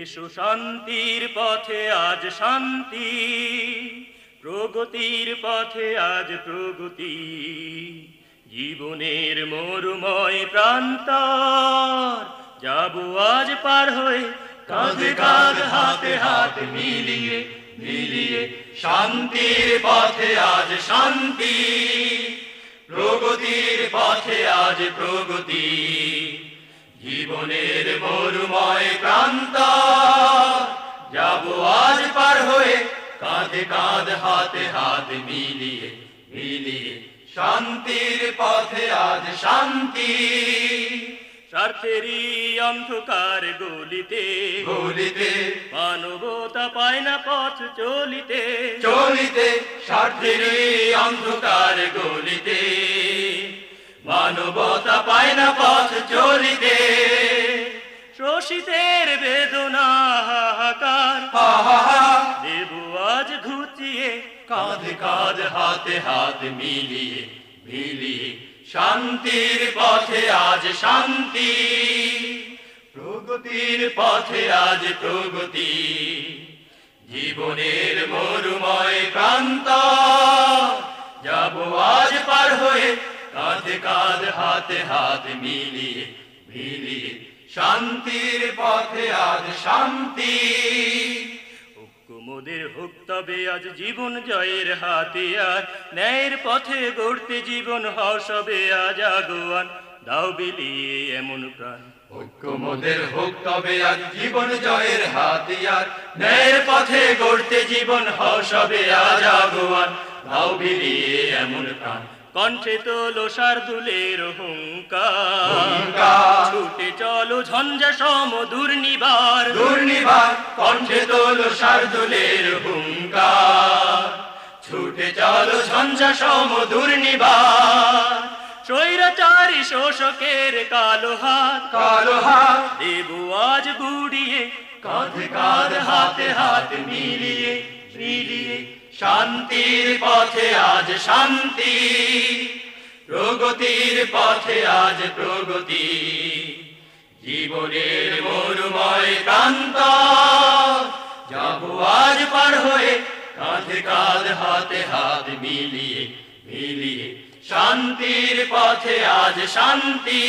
এসো শান্তির পথে আজ শান্তি, প্রগতির পথে আজ প্রগতি। জীবনের মরুময় প্রান্তর, যাব আজ পার হয়ে কাঁধে কাঁধ, হাতে হাত মিলিয়ে মিলিয়ে শান্তির পথে আজ শান্তি, প্রগতির পথে আজ প্রগতি। জীবনের মরুময় প্রান্ত। যাব আজ পার হয়ে কাঁধে কাঁধ হাতে হাত মিলিয়ে মিলিয়ে শান্তির পথে আজ শান্তি। স্বার্থেরই অন্ধকার গলিতে গলিতে মানবতা পায় না পথ চলিতে। চলিতে স্বার্থেরই অন্ধকার গলিতে। মানবতা পায় না পথ চলিতে শোষিতের বেদনা হাহাকার। দেব আজ ঘুচিয়ে কাঁধে কাঁধ হাতে হাত মিলিয়ে মিলিয়ে শান্তির পথে আজ শান্তি। প্রগতির পথে আজ প্রগতি। জীবনের মরুময় প্রান্ত। যাব আজ কাঁধে কাঁধ হাতে হাত মিলিয়ে মিলিয়ে। শান্তির পথে আজ শান্তি। কুমুদের হোক তবে আজ জীবন জয়ের হাতিয়ার। ন্যায়ের পথে গড়তে জীবন হসবে আজ আগুয়ান। দাও বিলিয়ে এমন প্রাণ। ঐক্যমদের হোক তবে আজ জীবন জয়ের হাতিয়ার। ন্যায়ের পথে গড়তে জীবন হসবে আজ আগুয়ান। দাও বিলিয়ে এমন প্রাণ। কণ্ঠে তোলো শার্দুলের হুঙ্কার। হুঙ্কার। ছুটে চলো ঝঞ্ঝা সম দুর্নিবার দুর্নিবার কণ্ঠে তোলো শার্দুলের হুঙ্কার। ছুটে চলো ঝঞ্ঝা সম দুর্নিবার স্বৈরাচারী শোষকের কালো হাত। কালো হাত। দেব আজ বুড়িয়ে কাঁধে কাঁধ হাতে হাত মিলিয়ে শান্তির পথে আজ শান্তি, প্রগতির পথে আজ প্রগতি। জীবনের মরুময় প্রান্ত যাব আজ পার হয়ে, কাঁধে কাঁধ, হাতে হাত মিলিয়ে মিলিয়ে। শান্তির পথে আজ শান্তি,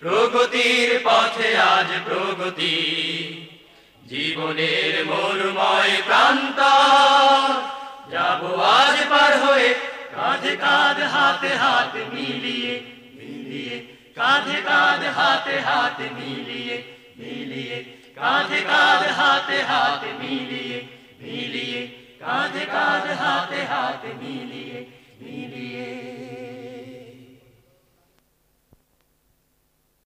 প্রগতির পথে আজ প্রগতি। জীবনের মরুময় প্রান্ত কাঁধে কাঁধ হাতে হাত মিলিয়ে মিলিয়ে কাঁধে কাঁধ হাতে হাত মিলিয়ে মিলিয়ে কাঁধে কাঁধ হাতে হাত মিলিয়ে মিলিয়ে কাঁধে কাঁধ হাতে হাত মিলিয়ে